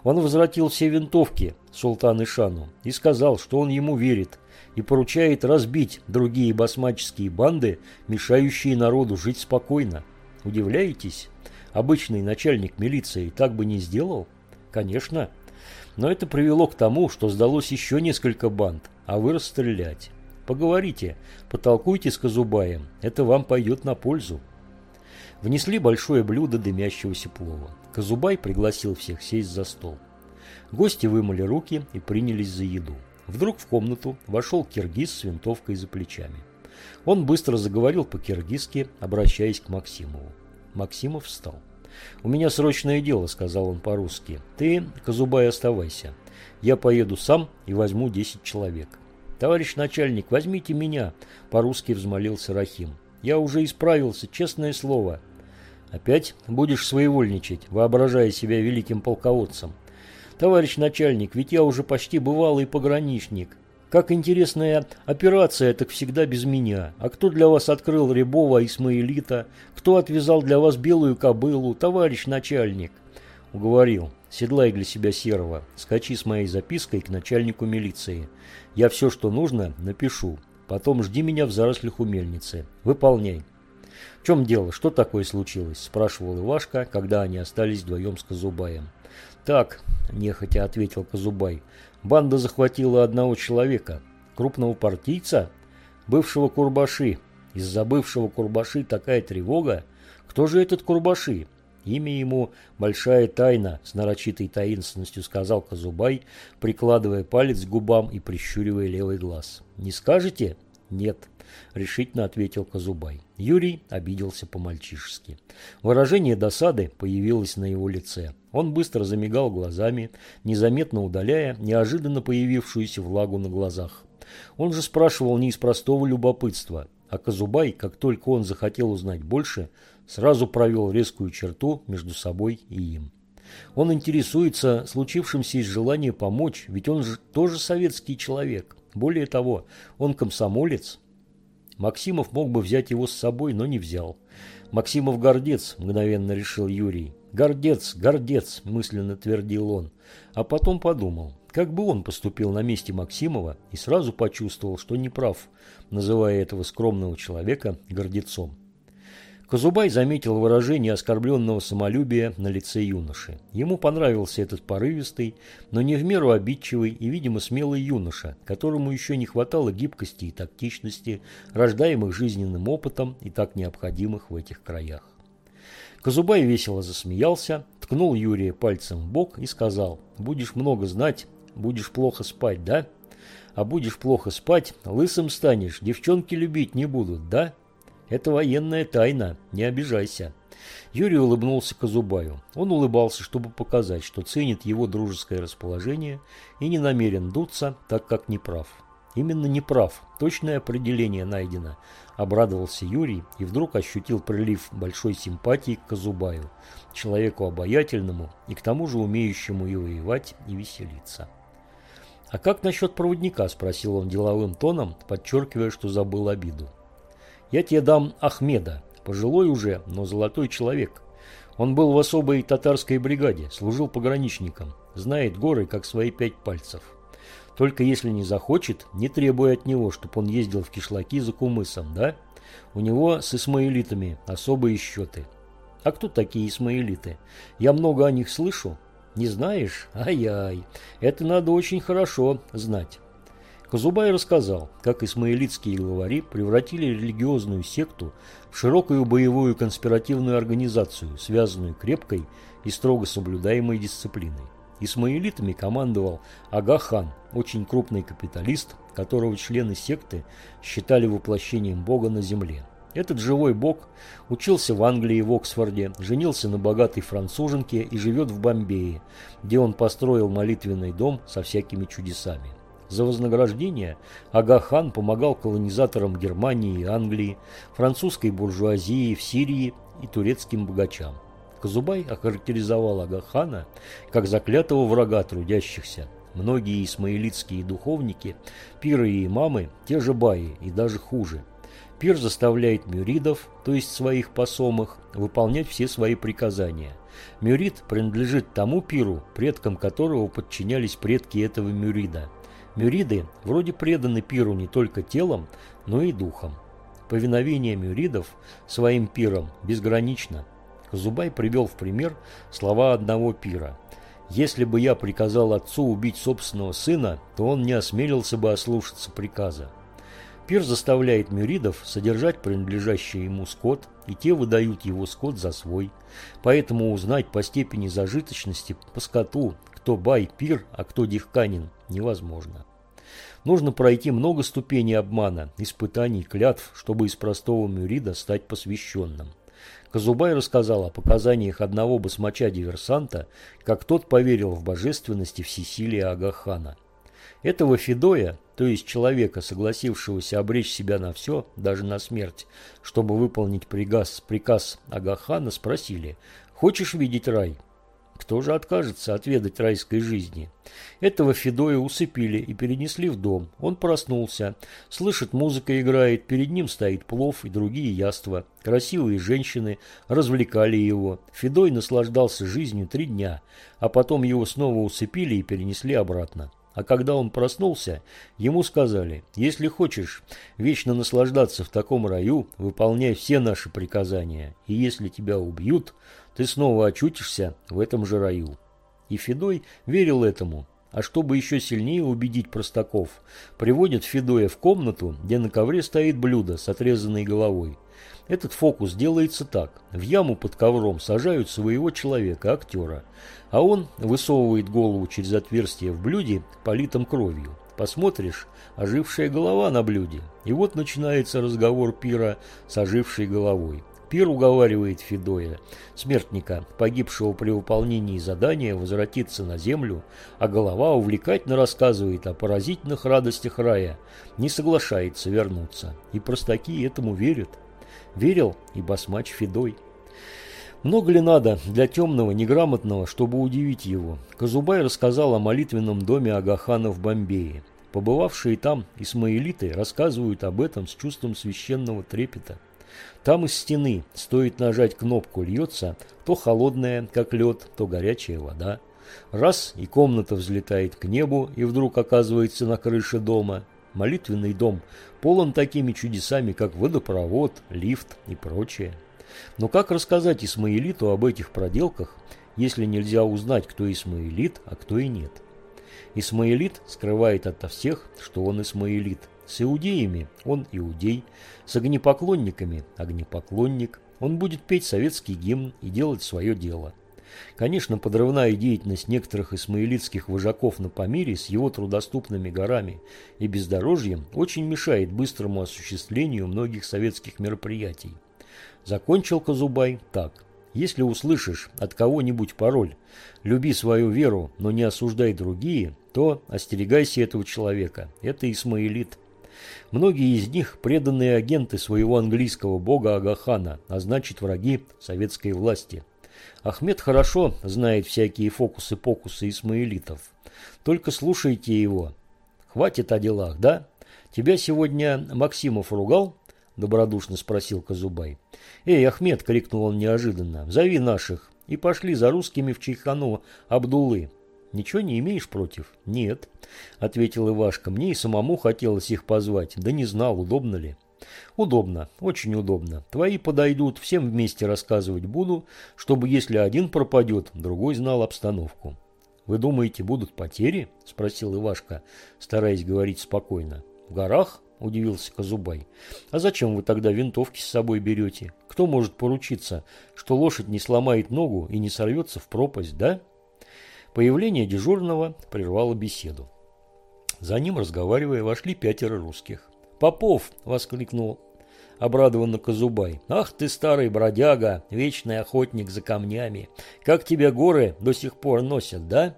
Он возвратил все винтовки султану Шану и сказал, что он ему верит и поручает разбить другие басмаческие банды, мешающие народу жить спокойно. Удивляетесь? Обычный начальник милиции так бы не сделал? Конечно. Но это привело к тому, что сдалось еще несколько банд, а вы расстрелять. Поговорите, потолкуйте с Казубаем, это вам пойдет на пользу. Внесли большое блюдо дымящегося плова. Казубай пригласил всех сесть за стол. Гости вымыли руки и принялись за еду. Вдруг в комнату вошел киргиз с винтовкой за плечами. Он быстро заговорил по-киргизски, обращаясь к Максимову. Максимов встал. «У меня срочное дело», — сказал он по-русски. «Ты, Казубай, оставайся. Я поеду сам и возьму 10 человек. «Товарищ начальник, возьмите меня», – по-русски взмолился Рахим. «Я уже исправился, честное слово». «Опять будешь своевольничать, воображая себя великим полководцем?» «Товарищ начальник, ведь я уже почти бывалый пограничник. Как интересная операция, так всегда без меня. А кто для вас открыл Рябова Исмаилита? Кто отвязал для вас белую кобылу? Товарищ начальник. Уговорил. Седлай для себя серого. Скачи с моей запиской к начальнику милиции. Я все, что нужно, напишу. Потом жди меня в зарослях у мельницы. Выполняй. «В чем дело? Что такое случилось?» – спрашивал Ивашка, когда они остались вдвоем с Казубаем. «Так», – нехотя ответил Казубай, – «банда захватила одного человека, крупного партийца, бывшего Курбаши. Из-за бывшего Курбаши такая тревога. Кто же этот Курбаши?» Имя ему «Большая тайна», с нарочитой таинственностью сказал Казубай, прикладывая палец к губам и прищуривая левый глаз. «Не скажете?» «Нет», – решительно ответил Казубай. Юрий обиделся по-мальчишески. Выражение досады появилось на его лице. Он быстро замигал глазами, незаметно удаляя неожиданно появившуюся влагу на глазах. Он же спрашивал не из простого любопытства, а Казубай, как только он захотел узнать больше, сразу провел резкую черту между собой и им. Он интересуется случившимся из желания помочь, ведь он же тоже советский человек. Более того, он комсомолец. Максимов мог бы взять его с собой, но не взял. Максимов гордец, мгновенно решил Юрий. Гордец, гордец, мысленно твердил он. А потом подумал, как бы он поступил на месте Максимова и сразу почувствовал, что не прав, называя этого скромного человека гордецом. Казубай заметил выражение оскорбленного самолюбия на лице юноши. Ему понравился этот порывистый, но не в меру обидчивый и, видимо, смелый юноша, которому еще не хватало гибкости и тактичности, рождаемых жизненным опытом и так необходимых в этих краях. Казубай весело засмеялся, ткнул Юрия пальцем в бок и сказал, «Будешь много знать, будешь плохо спать, да? А будешь плохо спать, лысым станешь, девчонки любить не будут, да?» Это военная тайна, не обижайся. Юрий улыбнулся Казубаю. Он улыбался, чтобы показать, что ценит его дружеское расположение и не намерен дуться, так как не прав. Именно не прав. Точное определение найдено. Обрадовался Юрий и вдруг ощутил прилив большой симпатии к Казубаю, человеку обаятельному и к тому же умеющему и воевать, и веселиться. «А как насчет проводника?» – спросил он деловым тоном, подчеркивая, что забыл обиду. Я тебе дам Ахмеда, пожилой уже, но золотой человек. Он был в особой татарской бригаде, служил пограничником, знает горы, как свои пять пальцев. Только если не захочет, не требуй от него, чтобы он ездил в кишлаки за кумысом, да? У него с исмаилитами особые счеты. А кто такие исмаилиты? Я много о них слышу. Не знаешь? Ай-яй, это надо очень хорошо знать. Казубай рассказал, как исмаилитские главари превратили религиозную секту в широкую боевую конспиративную организацию, связанную крепкой и строго соблюдаемой дисциплиной. Исмаилитами командовал Ага-хан, очень крупный капиталист, которого члены секты считали воплощением Бога на земле. Этот живой бог учился в Англии в Оксфорде, женился на богатой француженке и живет в Бомбее, где он построил молитвенный дом со всякими чудесами. За вознаграждение Ага-хан помогал колонизаторам Германии и Англии, французской буржуазии в Сирии и турецким богачам. Казубай охарактеризовал Ага-хана как заклятого врага трудящихся. Многие исмаилитские духовники, пиры и имамы, те же баи и даже хуже. Пир заставляет мюридов, то есть своих посомых, выполнять все свои приказания. Мюрид принадлежит тому пиру, предкам которого подчинялись предки этого мюрида – Мюриды вроде преданы пиру не только телом, но и духом. Повиновение мюридов своим пирам безгранично. Зубай привел в пример слова одного пира. «Если бы я приказал отцу убить собственного сына, то он не осмелился бы ослушаться приказа». Пир заставляет мюридов содержать принадлежащий ему скот, и те выдают его скот за свой. Поэтому узнать по степени зажиточности по скоту, кто бай-пир, а кто дихканин, невозможно. Нужно пройти много ступеней обмана, испытаний, клятв, чтобы из простого мюрида стать посвященным. Казубай рассказал о показаниях одного басмача-диверсанта, как тот поверил в божественность и всесилие Агахана. Этого Федоя, то есть человека, согласившегося обречь себя на все, даже на смерть, чтобы выполнить приказ, приказ Агахана, спросили «Хочешь видеть рай?» Кто же откажется отведать райской жизни? Этого Федоя усыпили и перенесли в дом. Он проснулся. Слышит, музыка играет, перед ним стоит плов и другие яства. Красивые женщины развлекали его. Федой наслаждался жизнью три дня, а потом его снова усыпили и перенесли обратно. А когда он проснулся, ему сказали, если хочешь вечно наслаждаться в таком раю, выполняй все наши приказания, и если тебя убьют, ты снова очутишься в этом же раю. И Федой верил этому, а чтобы еще сильнее убедить простаков, приводит Федоя в комнату, где на ковре стоит блюдо с отрезанной головой. Этот фокус делается так. В яму под ковром сажают своего человека, актера, а он высовывает голову через отверстие в блюде, политом кровью. Посмотришь, ожившая голова на блюде. И вот начинается разговор пира с ожившей головой. Пир уговаривает Федоя, смертника, погибшего при выполнении задания, возвратиться на землю, а голова увлекательно рассказывает о поразительных радостях рая, не соглашается вернуться. И простаки этому верят. Верил и басмач Федой. Много ли надо для темного, неграмотного, чтобы удивить его? Казубай рассказал о молитвенном доме Агахана в Бомбее. Побывавшие там исмаилиты рассказывают об этом с чувством священного трепета. Там из стены, стоит нажать кнопку, льется то холодная, как лед, то горячая вода. Раз, и комната взлетает к небу, и вдруг оказывается на крыше дома. Молитвенный дом полон такими чудесами, как водопровод, лифт и прочее. Но как рассказать Исмаилиту об этих проделках, если нельзя узнать, кто Исмаилит, а кто и нет? Исмаилит скрывает ото всех, что он Исмаилит. С иудеями он иудей, с огнепоклонниками огнепоклонник. Он будет петь советский гимн и делать свое дело. Конечно, подрывная деятельность некоторых исмаилитских вожаков на Памире с его трудоступными горами и бездорожьем очень мешает быстрому осуществлению многих советских мероприятий. Закончил Казубай так. Если услышишь от кого-нибудь пароль «люби свою веру, но не осуждай другие», то остерегайся этого человека. Это Исмаилит. Многие из них преданные агенты своего английского бога Агахана, а значит враги советской власти. Ахмед хорошо знает всякие фокусы-покусы исмаилитов. Только слушайте его. Хватит о делах, да? Тебя сегодня Максимов ругал? Добродушно спросил Казубай. «Эй, Ахмед!» — крикнул он неожиданно. «Зови наших!» И пошли за русскими в Чайхану Абдулы. «Ничего не имеешь против?» «Нет», — ответил Ивашка. «Мне и самому хотелось их позвать, да не знал, удобно ли». «Удобно, очень удобно. Твои подойдут, всем вместе рассказывать буду, чтобы если один пропадет, другой знал обстановку». «Вы думаете, будут потери?» – спросил Ивашка, стараясь говорить спокойно. «В горах?» – удивился Казубай. «А зачем вы тогда винтовки с собой берете? Кто может поручиться, что лошадь не сломает ногу и не сорвется в пропасть, да?» Появление дежурного прервало беседу. За ним, разговаривая, вошли пятеро русских. «Попов!» – воскликнул обрадованно Казубай. «Ах ты, старый бродяга, вечный охотник за камнями! Как тебя горы до сих пор носят, да?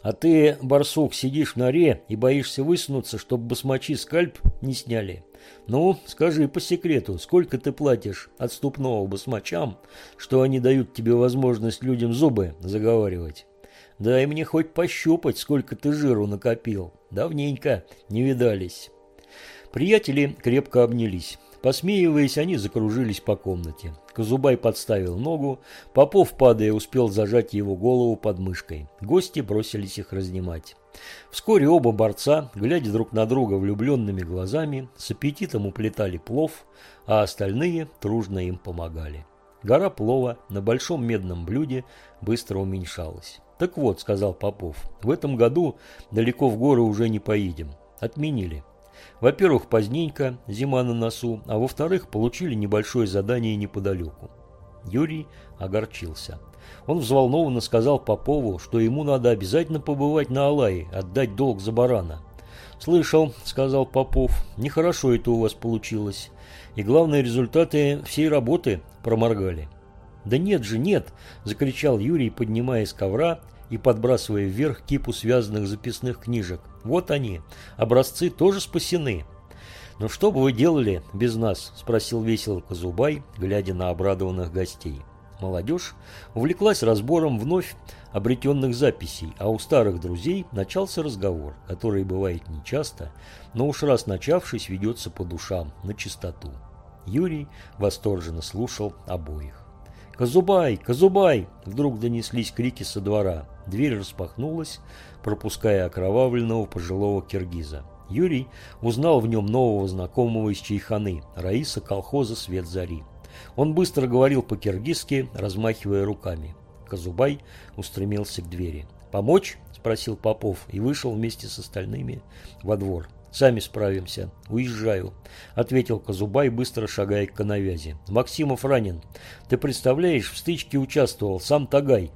А ты, барсук, сидишь в норе и боишься высунуться, чтобы басмачи скальп не сняли? Ну, скажи по секрету, сколько ты платишь отступного басмачам, что они дают тебе возможность людям зубы заговаривать?» Дай мне хоть пощупать, сколько ты жиру накопил. Давненько не видались. Приятели крепко обнялись. Посмеиваясь, они закружились по комнате. Казубай подставил ногу, Попов, падая, успел зажать его голову под мышкой. Гости бросились их разнимать. Вскоре оба борца, глядя друг на друга влюбленными глазами, с аппетитом уплетали плов, а остальные тружно им помогали. Гора плова на большом медном блюде быстро уменьшалась. «Так вот», — сказал Попов, — «в этом году далеко в горы уже не поедем. Отменили. Во-первых, поздненько, зима на носу, а во-вторых, получили небольшое задание неподалеку». Юрий огорчился. Он взволнованно сказал Попову, что ему надо обязательно побывать на Алае, отдать долг за барана. «Слышал», — сказал Попов, — «нехорошо это у вас получилось. И главные результаты всей работы проморгали». «Да нет же, нет!» – закричал Юрий, поднимаясь с ковра и подбрасывая вверх кипу связанных записных книжек. «Вот они! Образцы тоже спасены!» «Ну что бы вы делали без нас?» – спросил весело Казубай, глядя на обрадованных гостей. Молодежь увлеклась разбором вновь обретенных записей, а у старых друзей начался разговор, который бывает нечасто, но уж раз начавшись, ведется по душам, на чистоту. Юрий восторженно слушал обоих. «Казубай! Казубай!» Вдруг донеслись крики со двора. Дверь распахнулась, пропуская окровавленного пожилого киргиза. Юрий узнал в нем нового знакомого из Чайханы, Раиса колхоза «Свет зари». Он быстро говорил по-киргизски, размахивая руками. Казубай устремился к двери. «Помочь?» – спросил Попов и вышел вместе с остальными во двор. «Сами справимся. Уезжаю», – ответил Казубай, быстро шагая к канавязи. «Максимов ранен. Ты представляешь, в стычке участвовал сам Тагай».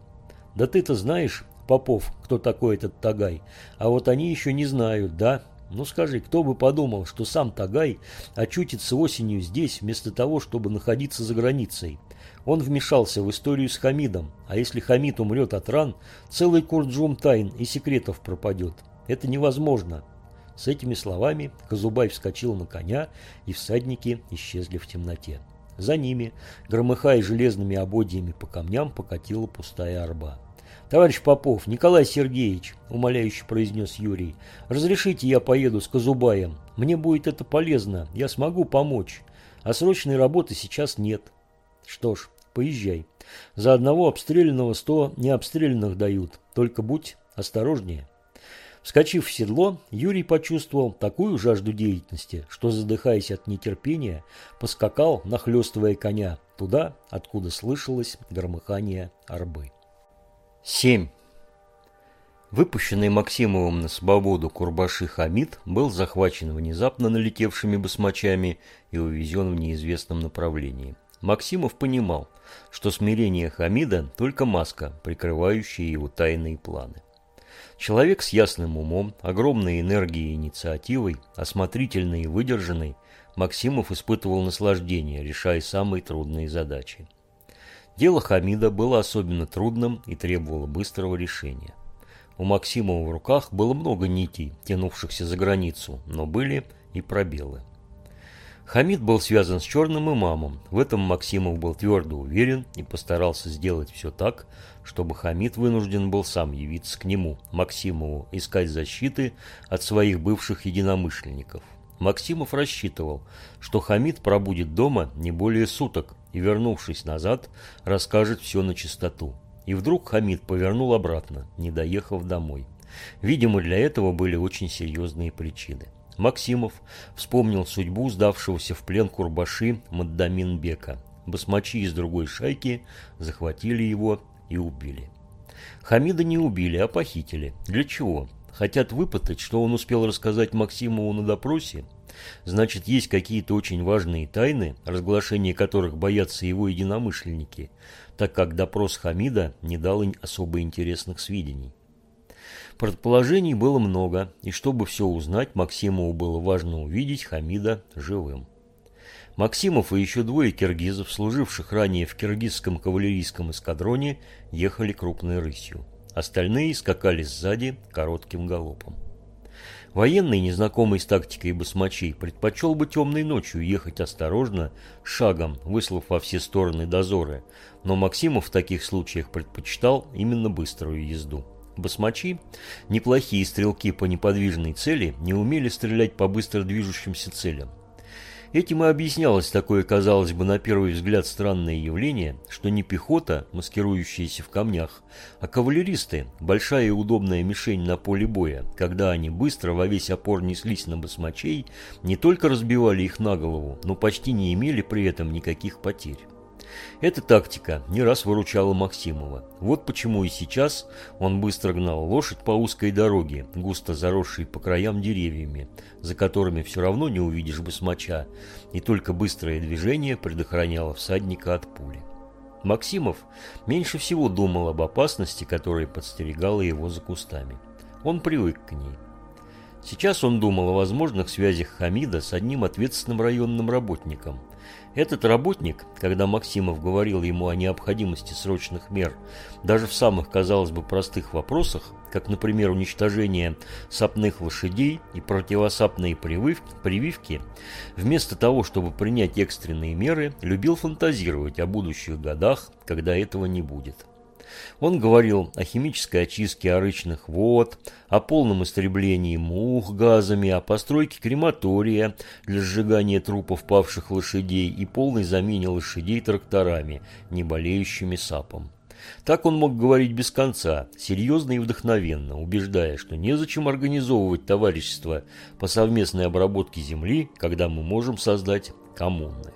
«Да ты-то знаешь, Попов, кто такой этот Тагай. А вот они еще не знают, да?» Ну скажи, кто бы подумал, что сам Тагай очутится осенью здесь, вместо того, чтобы находиться за границей. Он вмешался в историю с Хамидом, а если Хамид умрет от ран, целый Курджум тайн и секретов пропадет. Это невозможно. С этими словами Казубай вскочил на коня, и всадники исчезли в темноте. За ними, громыхая железными ободьями по камням, покатила пустая арба. «Товарищ Попов, Николай Сергеевич», – умоляюще произнес Юрий, – «разрешите я поеду с Казубаем? Мне будет это полезно, я смогу помочь. А срочной работы сейчас нет». «Что ж, поезжай. За одного обстрелянного сто необстрелянных дают, только будь осторожнее». Вскочив в седло, Юрий почувствовал такую жажду деятельности, что, задыхаясь от нетерпения, поскакал, нахлестывая коня, туда, откуда слышалось громыхание арбы. 7. Выпущенный Максимовым на свободу Курбаши Хамид был захвачен внезапно налетевшими басмачами и увезен в неизвестном направлении. Максимов понимал, что смирение Хамида – только маска, прикрывающая его тайные планы. Человек с ясным умом, огромной энергией и инициативой, осмотрительный и выдержанный, Максимов испытывал наслаждение, решая самые трудные задачи. Дело Хамида было особенно трудным и требовало быстрого решения. У Максимова в руках было много нитей, тянувшихся за границу, но были и пробелы. Хамид был связан с черным имамом. В этом Максимов был твердо уверен и постарался сделать все так, чтобы Хамид вынужден был сам явиться к нему, Максимову, искать защиты от своих бывших единомышленников. Максимов рассчитывал, что Хамид пробудет дома не более суток и, вернувшись назад, расскажет все на чистоту. И вдруг Хамид повернул обратно, не доехав домой. Видимо, для этого были очень серьезные причины. Максимов вспомнил судьбу сдавшегося в плен Курбаши Маддаминбека. Басмачи из другой шайки захватили его и убили. Хамида не убили, а похитили. Для чего? Хотят выпытать, что он успел рассказать Максимову на допросе? Значит, есть какие-то очень важные тайны, разглашение которых боятся его единомышленники, так как допрос Хамида не дал особо интересных сведений. Предположений было много, и чтобы все узнать, Максимову было важно увидеть Хамида живым. Максимов и еще двое киргизов, служивших ранее в киргизском кавалерийском эскадроне, ехали крупной рысью. Остальные скакали сзади коротким галопом. Военный, незнакомый с тактикой басмачей, предпочел бы темной ночью ехать осторожно, шагом, выслав во все стороны дозоры, но Максимов в таких случаях предпочитал именно быструю езду. Басмачи, неплохие стрелки по неподвижной цели, не умели стрелять по быстро движущимся целям. Этим и объяснялось такое, казалось бы, на первый взгляд странное явление, что не пехота, маскирующаяся в камнях, а кавалеристы, большая и удобная мишень на поле боя, когда они быстро во весь опор неслись на басмачей, не только разбивали их на голову, но почти не имели при этом никаких потерь. Эта тактика не раз выручала Максимова. Вот почему и сейчас он быстро гнал лошадь по узкой дороге, густо заросшей по краям деревьями, за которыми все равно не увидишь басмача, и только быстрое движение предохраняло всадника от пули. Максимов меньше всего думал об опасности, которая подстерегала его за кустами. Он привык к ней. Сейчас он думал о возможных связях Хамида с одним ответственным районным работником – Этот работник, когда Максимов говорил ему о необходимости срочных мер, даже в самых, казалось бы, простых вопросах, как, например, уничтожение сапных лошадей и противосапные прививки, вместо того, чтобы принять экстренные меры, любил фантазировать о будущих годах, когда этого не будет. Он говорил о химической очистке орычных вод, о полном истреблении мух газами, о постройке крематория для сжигания трупов павших лошадей и полной замене лошадей тракторами, не болеющими сапом. Так он мог говорить без конца, серьезно и вдохновенно, убеждая, что незачем организовывать товарищество по совместной обработке земли, когда мы можем создать коммуны.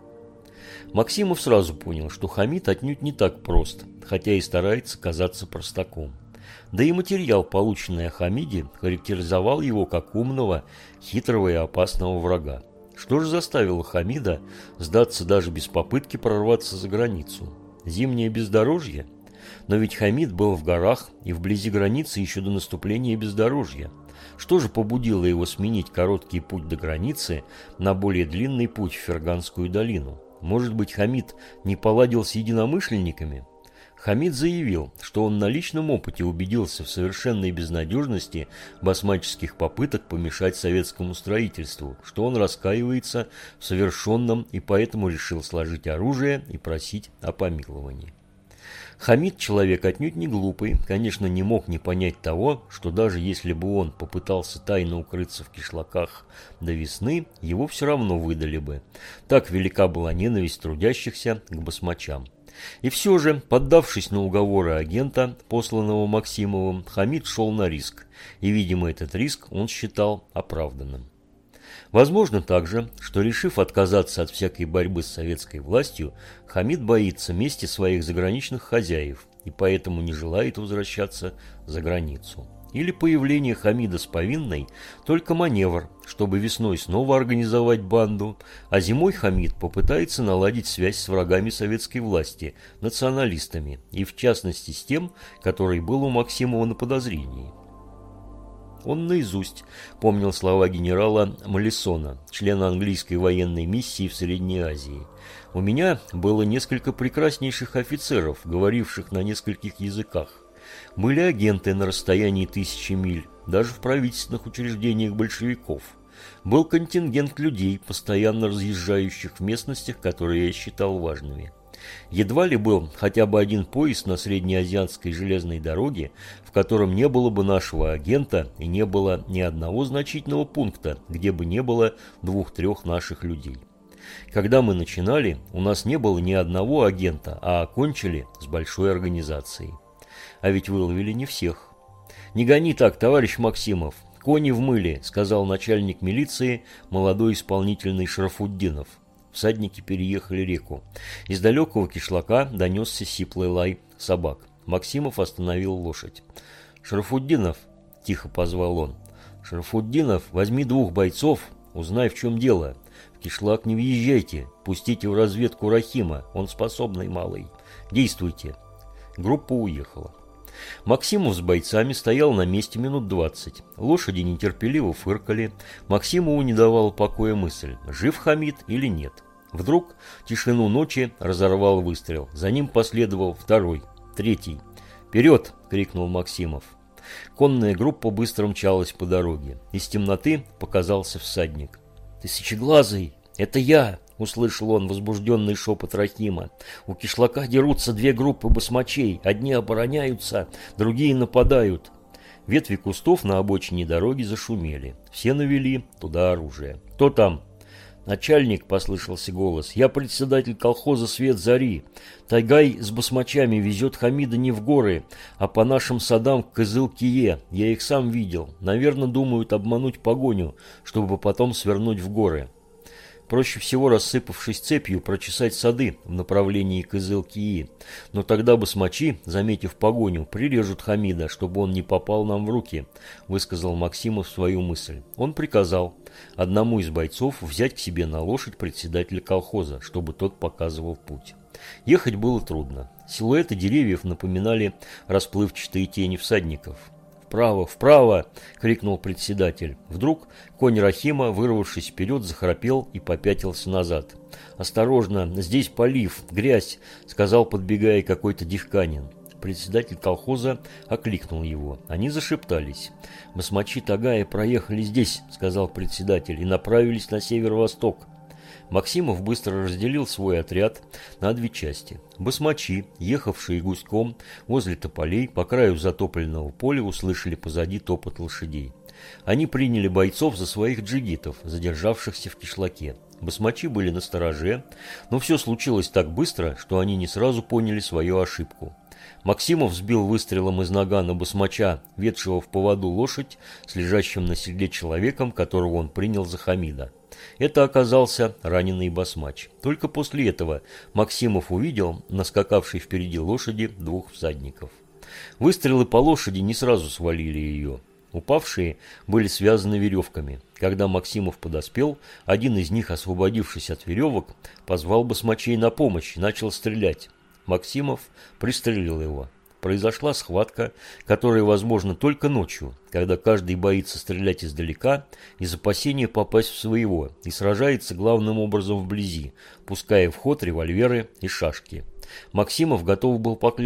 Максимов сразу понял, что Хамид отнюдь не так прост, хотя и старается казаться простаком. Да и материал, полученный о Хамиде, характеризовал его как умного, хитрого и опасного врага. Что же заставило Хамида сдаться даже без попытки прорваться за границу? Зимнее бездорожье? Но ведь Хамид был в горах и вблизи границы еще до наступления бездорожья. Что же побудило его сменить короткий путь до границы на более длинный путь в Ферганскую долину? Может быть, Хамид не поладил с единомышленниками? Хамид заявил, что он на личном опыте убедился в совершенной безнадежности басмаческих попыток помешать советскому строительству, что он раскаивается в совершенном и поэтому решил сложить оружие и просить о помиловании. Хамид, человек отнюдь не глупый, конечно, не мог не понять того, что даже если бы он попытался тайно укрыться в кишлаках до весны, его все равно выдали бы. Так велика была ненависть трудящихся к басмачам. И все же, поддавшись на уговоры агента, посланного Максимовым, Хамид шел на риск, и, видимо, этот риск он считал оправданным. Возможно также, что решив отказаться от всякой борьбы с советской властью, Хамид боится мести своих заграничных хозяев и поэтому не желает возвращаться за границу. Или появление Хамида с повинной – только маневр, чтобы весной снова организовать банду, а зимой Хамид попытается наладить связь с врагами советской власти, националистами, и в частности с тем, который был у Максимова на подозрении. Он наизусть помнил слова генерала Малисона, члена английской военной миссии в Средней Азии. «У меня было несколько прекраснейших офицеров, говоривших на нескольких языках. Были агенты на расстоянии тысячи миль, даже в правительственных учреждениях большевиков. Был контингент людей, постоянно разъезжающих в местностях, которые я считал важными. Едва ли был хотя бы один поезд на среднеазиатской железной дороге, в котором не было бы нашего агента и не было ни одного значительного пункта, где бы не было двух-трех наших людей. Когда мы начинали, у нас не было ни одного агента, а окончили с большой организацией. А ведь выловили не всех. «Не гони так, товарищ Максимов, кони в мыле», сказал начальник милиции, молодой исполнительный Шарафуддинов. Всадники переехали реку. Из далекого кишлака донесся сиплый лай собак. Максимов остановил лошадь. «Шарафуддинов!» – тихо позвал он. «Шарафуддинов, возьми двух бойцов, узнай, в чем дело. В кишлак не въезжайте, пустите в разведку Рахима, он способный малый. Действуйте». Группа уехала. Максимов с бойцами стоял на месте минут двадцать. Лошади нетерпеливо фыркали. Максимову не давала покоя мысль, жив Хамид или нет. Вдруг тишину ночи разорвал выстрел. За ним последовал второй, третий. «Вперед!» – крикнул Максимов. Конная группа быстро мчалась по дороге. Из темноты показался всадник. «Тысячеглазый! Это я!» – услышал он возбужденный шепот Рахима. «У кишлака дерутся две группы басмачей. Одни обороняются, другие нападают». Ветви кустов на обочине дороги зашумели. Все навели туда оружие. «Кто там?» «Начальник», — послышался голос, — «я председатель колхоза «Свет зари». Тайгай с басмачами везет Хамида не в горы, а по нашим садам к Кызыл-Кие. Я их сам видел. Наверное, думают обмануть погоню, чтобы потом свернуть в горы. Проще всего, рассыпавшись цепью, прочесать сады в направлении Кызыл-Кии. Но тогда басмачи, заметив погоню, прирежут Хамида, чтобы он не попал нам в руки, высказал Максимов свою мысль. Он приказал одному из бойцов взять к себе на лошадь председателя колхоза, чтобы тот показывал путь. Ехать было трудно. Силуэты деревьев напоминали расплывчатые тени всадников. «Вправо, вправо!» – крикнул председатель. Вдруг конь Рахима, вырвавшись вперед, захрапел и попятился назад. «Осторожно, здесь полив, грязь!» – сказал, подбегая какой-то дихканин. Председатель колхоза окликнул его. Они зашептались. «Басмачи Тагая проехали здесь», – сказал председатель, – «и направились на северо-восток». Максимов быстро разделил свой отряд на две части. Басмачи, ехавшие гуськом возле тополей по краю затопленного поля, услышали позади топот лошадей. Они приняли бойцов за своих джигитов, задержавшихся в кишлаке. Басмачи были на стороже, но все случилось так быстро, что они не сразу поняли свою ошибку. Максимов сбил выстрелом из нагана басмача, ведшего в поводу лошадь с лежащим на седле человеком, которого он принял за Хамида. Это оказался раненый басмач. Только после этого Максимов увидел наскакавший впереди лошади двух всадников. Выстрелы по лошади не сразу свалили ее. Упавшие были связаны веревками. Когда Максимов подоспел, один из них, освободившись от веревок, позвал басмачей на помощь и начал стрелять. Максимов пристрелил его. Произошла схватка, которая возможна только ночью, когда каждый боится стрелять издалека из опасения попасть в своего и сражается главным образом вблизи, пуская в ход револьверы и шашки. Максимов готов был поклясться,